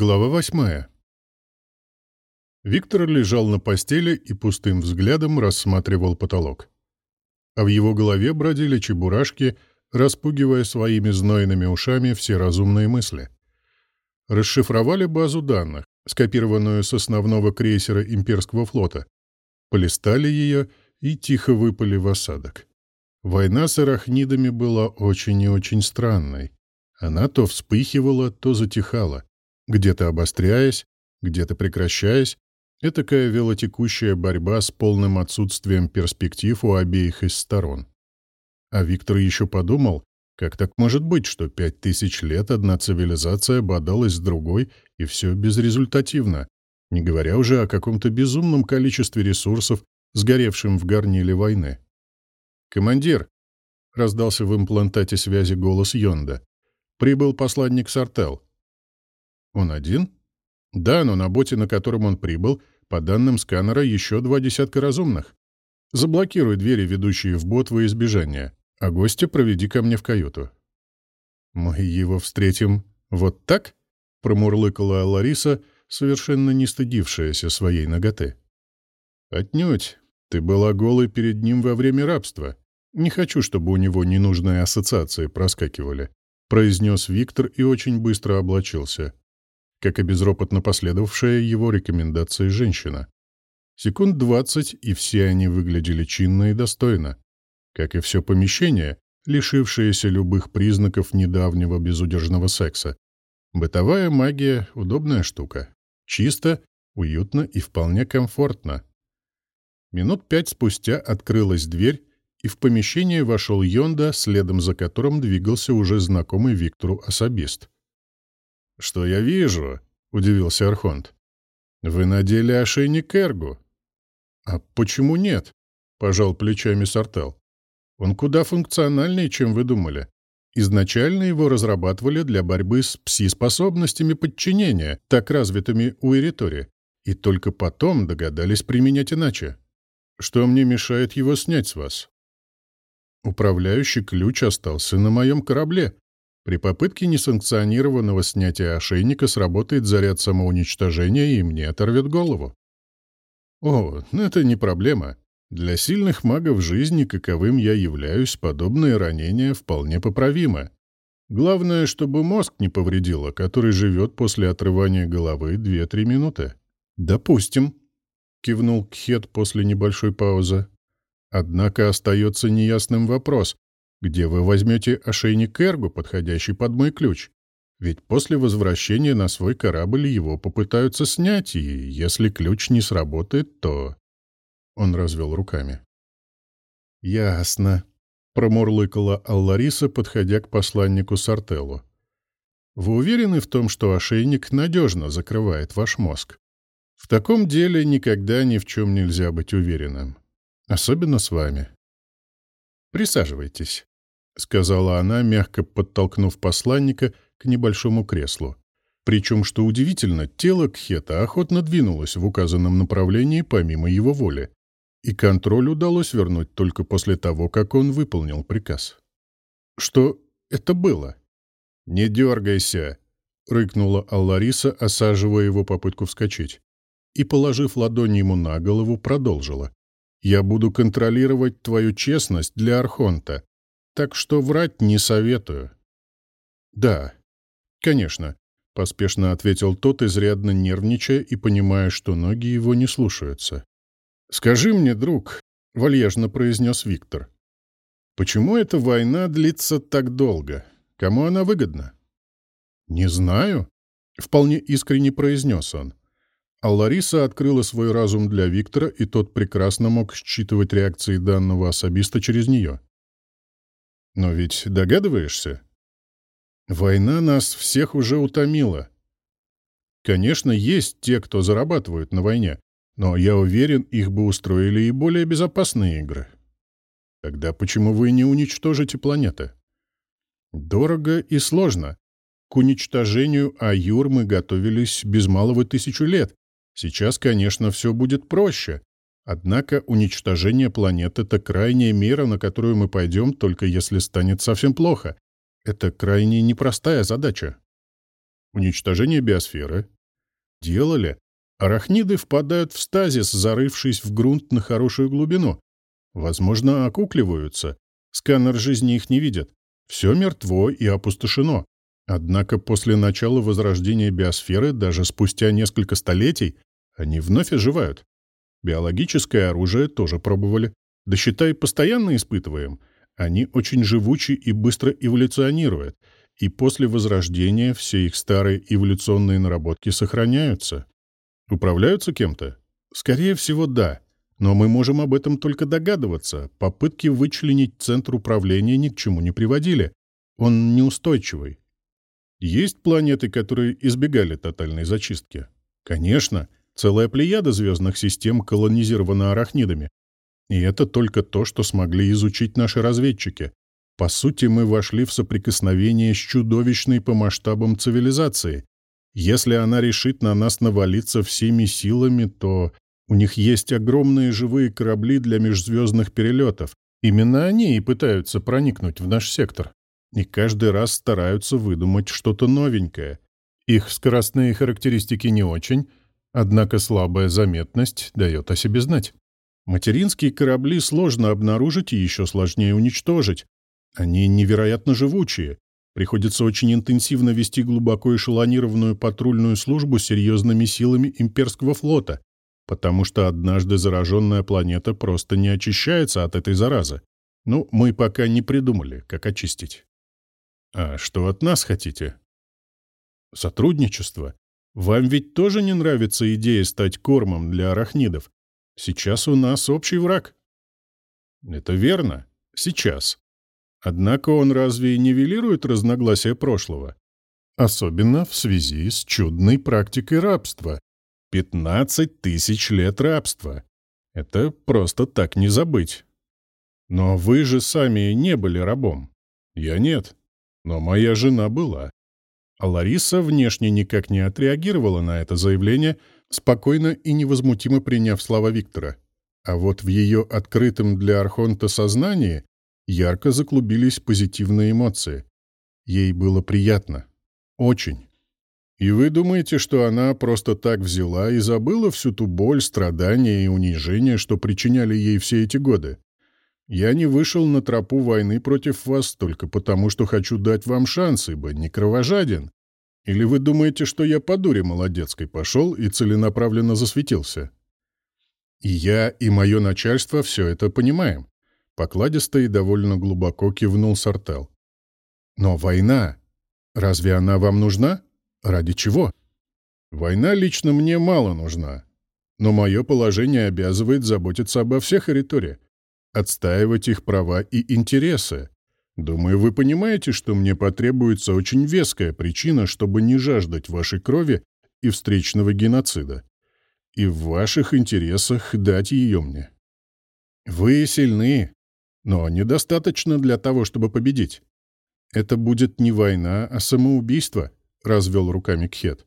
Глава восьмая. Виктор лежал на постели и пустым взглядом рассматривал потолок. А в его голове бродили чебурашки, распугивая своими знойными ушами все разумные мысли. Расшифровали базу данных, скопированную с основного крейсера имперского флота, полистали ее и тихо выпали в осадок. Война с арахнидами была очень и очень странной. Она то вспыхивала, то затихала, где-то обостряясь, где-то прекращаясь, Этакая велотекущая борьба с полным отсутствием перспектив у обеих из сторон. А Виктор еще подумал, как так может быть, что пять тысяч лет одна цивилизация бодалась с другой, и все безрезультативно, не говоря уже о каком-то безумном количестве ресурсов, сгоревшем в горниле войны. «Командир!» — раздался в имплантате связи голос Йонда. «Прибыл посланник Сартел». «Он один?» Да, но на боте, на котором он прибыл, по данным сканера, еще два десятка разумных. Заблокируй двери, ведущие в бот во избежание, а гостя проведи ко мне в каюту. Мы его встретим вот так? Промурлыкала Лариса, совершенно не стыдившаяся своей ноготы. Отнюдь. Ты была голой перед ним во время рабства. Не хочу, чтобы у него ненужные ассоциации проскакивали, произнес Виктор и очень быстро облачился как и безропотно последовавшая его рекомендации женщина. Секунд двадцать, и все они выглядели чинно и достойно. Как и все помещение, лишившееся любых признаков недавнего безудержного секса. Бытовая магия — удобная штука. Чисто, уютно и вполне комфортно. Минут пять спустя открылась дверь, и в помещение вошел Йонда, следом за которым двигался уже знакомый Виктору особист. «Что я вижу?» — удивился Архонт. «Вы надели ошейник Эргу». «А почему нет?» — пожал плечами Сартел. «Он куда функциональнее, чем вы думали. Изначально его разрабатывали для борьбы с пси-способностями подчинения, так развитыми у Эритори, и только потом догадались применять иначе. Что мне мешает его снять с вас?» «Управляющий ключ остался на моем корабле», при попытке несанкционированного снятия ошейника сработает заряд самоуничтожения и мне оторвет голову. О, ну это не проблема. Для сильных магов жизни, каковым я являюсь, подобные ранения вполне поправимы. Главное, чтобы мозг не повредило, который живет после отрывания головы 2-3 минуты. «Допустим», — кивнул Кхет после небольшой паузы. «Однако остается неясным вопрос, где вы возьмете ошейник Эргу, подходящий под мой ключ? Ведь после возвращения на свой корабль его попытаются снять, и если ключ не сработает, то...» Он развел руками. «Ясно», — промурлыкала Аллариса, подходя к посланнику Сартеллу. «Вы уверены в том, что ошейник надежно закрывает ваш мозг? В таком деле никогда ни в чем нельзя быть уверенным. Особенно с вами. Присаживайтесь. — сказала она, мягко подтолкнув посланника к небольшому креслу. Причем, что удивительно, тело Кхета охотно двинулось в указанном направлении помимо его воли. И контроль удалось вернуть только после того, как он выполнил приказ. «Что это было?» «Не дергайся!» — рыкнула Аллариса, осаживая его попытку вскочить. И, положив ладонь ему на голову, продолжила. «Я буду контролировать твою честность для Архонта, так что врать не советую». «Да, конечно», — поспешно ответил тот, изрядно нервничая и понимая, что ноги его не слушаются. «Скажи мне, друг», — вальяжно произнес Виктор, — «почему эта война длится так долго? Кому она выгодна?» «Не знаю», — вполне искренне произнес он. А Лариса открыла свой разум для Виктора, и тот прекрасно мог считывать реакции данного особиста через нее. Но ведь догадываешься? Война нас всех уже утомила. Конечно, есть те, кто зарабатывают на войне, но я уверен, их бы устроили и более безопасные игры. Тогда почему вы не уничтожите планеты? Дорого и сложно. К уничтожению Аюр мы готовились без малого тысячу лет. Сейчас, конечно, все будет проще. Однако уничтожение планет — это крайняя мера, на которую мы пойдем, только если станет совсем плохо. Это крайне непростая задача. Уничтожение биосферы. Делали. Арахниды впадают в стазис, зарывшись в грунт на хорошую глубину. Возможно, окукливаются. Сканер жизни их не видит. Все мертво и опустошено. Однако после начала возрождения биосферы, даже спустя несколько столетий, они вновь оживают. Биологическое оружие тоже пробовали. Да считай, постоянно испытываем. Они очень живучи и быстро эволюционируют, и после возрождения все их старые эволюционные наработки сохраняются. Управляются кем-то? Скорее всего, да. Но мы можем об этом только догадываться. Попытки вычленить центр управления ни к чему не приводили. Он неустойчивый. Есть планеты, которые избегали тотальной зачистки? Конечно. Целая плеяда звездных систем колонизирована арахнидами. И это только то, что смогли изучить наши разведчики. По сути, мы вошли в соприкосновение с чудовищной по масштабам цивилизацией. Если она решит на нас навалиться всеми силами, то у них есть огромные живые корабли для межзвездных перелетов. Именно они и пытаются проникнуть в наш сектор. И каждый раз стараются выдумать что-то новенькое. Их скоростные характеристики не очень, однако слабая заметность дает о себе знать. Материнские корабли сложно обнаружить и еще сложнее уничтожить. Они невероятно живучие. Приходится очень интенсивно вести глубоко эшелонированную патрульную службу серьезными силами имперского флота, потому что однажды зараженная планета просто не очищается от этой заразы. Ну, мы пока не придумали, как очистить. А что от нас хотите? Сотрудничество. Вам ведь тоже не нравится идея стать кормом для арахнидов? Сейчас у нас общий враг. Это верно. Сейчас. Однако он разве и нивелирует разногласия прошлого? Особенно в связи с чудной практикой рабства. 15 тысяч лет рабства. Это просто так не забыть. Но вы же сами не были рабом. Я нет. Но моя жена была. А Лариса внешне никак не отреагировала на это заявление, спокойно и невозмутимо приняв слова Виктора. А вот в ее открытом для Архонта сознании ярко заклубились позитивные эмоции. Ей было приятно. Очень. И вы думаете, что она просто так взяла и забыла всю ту боль, страдания и унижение, что причиняли ей все эти годы? Я не вышел на тропу войны против вас только потому, что хочу дать вам шанс, ибо не кровожаден. Или вы думаете, что я по дуре молодецкой пошел и целенаправленно засветился? И я, и мое начальство все это понимаем. Покладисто и довольно глубоко кивнул Сартел. Но война... Разве она вам нужна? Ради чего? Война лично мне мало нужна. Но мое положение обязывает заботиться обо всех Эриторе, отстаивать их права и интересы, Думаю, вы понимаете, что мне потребуется очень веская причина, чтобы не жаждать вашей крови и встречного геноцида. И в ваших интересах дать ее мне. Вы сильны, но недостаточно для того, чтобы победить. Это будет не война, а самоубийство, — развел руками Кхет.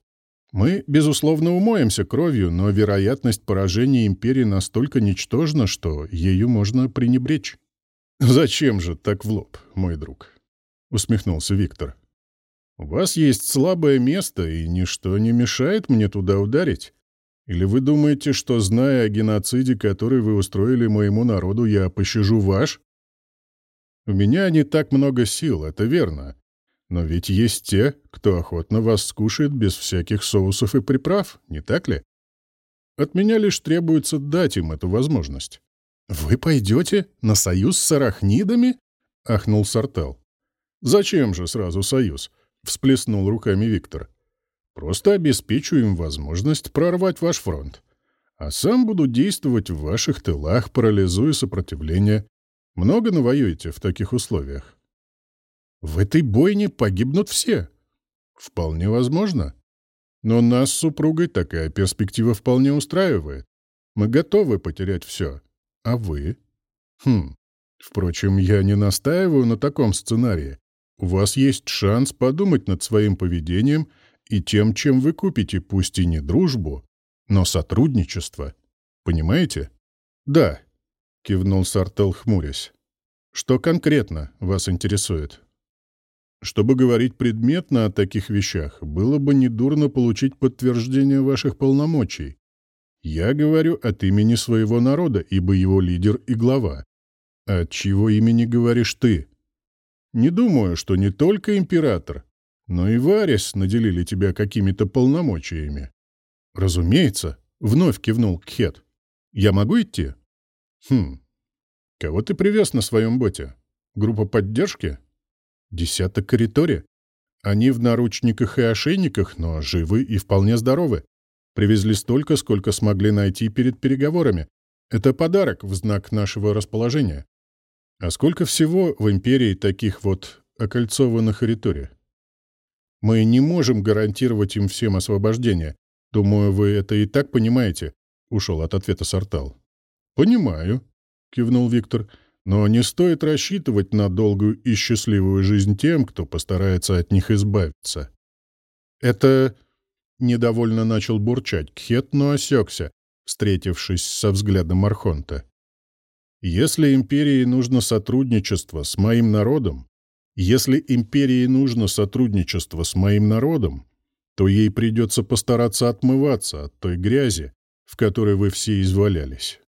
Мы, безусловно, умоемся кровью, но вероятность поражения империи настолько ничтожна, что ею можно пренебречь. «Зачем же так в лоб, мой друг?» — усмехнулся Виктор. «У вас есть слабое место, и ничто не мешает мне туда ударить. Или вы думаете, что, зная о геноциде, который вы устроили моему народу, я пощажу ваш? У меня не так много сил, это верно. Но ведь есть те, кто охотно вас скушает без всяких соусов и приправ, не так ли? От меня лишь требуется дать им эту возможность. «Вы пойдете на союз с арахнидами?» — ахнул Сартел. «Зачем же сразу союз?» — всплеснул руками Виктор. «Просто обеспечу им возможность прорвать ваш фронт. А сам буду действовать в ваших тылах, парализуя сопротивление. Много навоюете в таких условиях?» «В этой бойне погибнут все». «Вполне возможно. Но нас с супругой такая перспектива вполне устраивает. Мы готовы потерять все. А вы? Хм. Впрочем, я не настаиваю на таком сценарии. У вас есть шанс подумать над своим поведением и тем, чем вы купите, пусть и не дружбу, но сотрудничество. Понимаете? Да, кивнул Сартел, хмурясь. Что конкретно вас интересует? Чтобы говорить предметно о таких вещах, было бы недурно получить подтверждение ваших полномочий. Я говорю от имени своего народа, ибо его лидер и глава. От чего имени говоришь ты? Не думаю, что не только император, но и Варис наделили тебя какими-то полномочиями. Разумеется, вновь кивнул Кхет. Я могу идти? Хм. Кого ты привез на своем боте? Группа поддержки? Десяток коридоре. Они в наручниках и ошейниках, но живы и вполне здоровы. Привезли столько, сколько смогли найти перед переговорами. Это подарок в знак нашего расположения. А сколько всего в империи таких вот окольцованных ритори? Мы не можем гарантировать им всем освобождение. Думаю, вы это и так понимаете, — ушел от ответа Сартал. Понимаю, — кивнул Виктор, — но не стоит рассчитывать на долгую и счастливую жизнь тем, кто постарается от них избавиться. Это недовольно начал бурчать Кхет, но осекся, встретившись со взглядом Архонта. Если империи нужно сотрудничество с моим народом, если империи нужно сотрудничество с моим народом, то ей придется постараться отмываться от той грязи, в которой вы все извалялись.